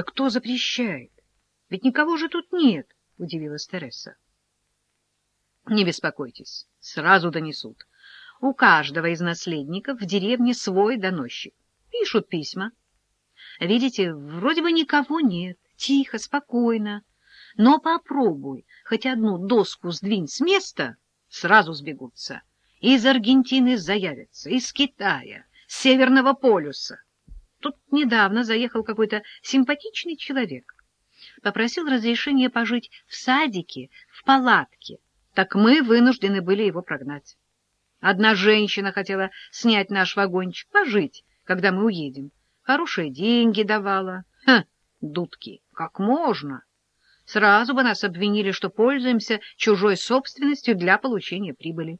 Да кто запрещает? Ведь никого же тут нет, — удивилась Тереса. Не беспокойтесь, сразу донесут. У каждого из наследников в деревне свой доносчик. Пишут письма. Видите, вроде бы никого нет, тихо, спокойно. Но попробуй хоть одну доску сдвинь с места, сразу сбегутся. Из Аргентины заявятся, из Китая, с Северного полюса. Тут недавно заехал какой-то симпатичный человек. Попросил разрешения пожить в садике, в палатке. Так мы вынуждены были его прогнать. Одна женщина хотела снять наш вагончик, пожить, когда мы уедем. Хорошие деньги давала. Ха, дудки, как можно? Сразу бы нас обвинили, что пользуемся чужой собственностью для получения прибыли.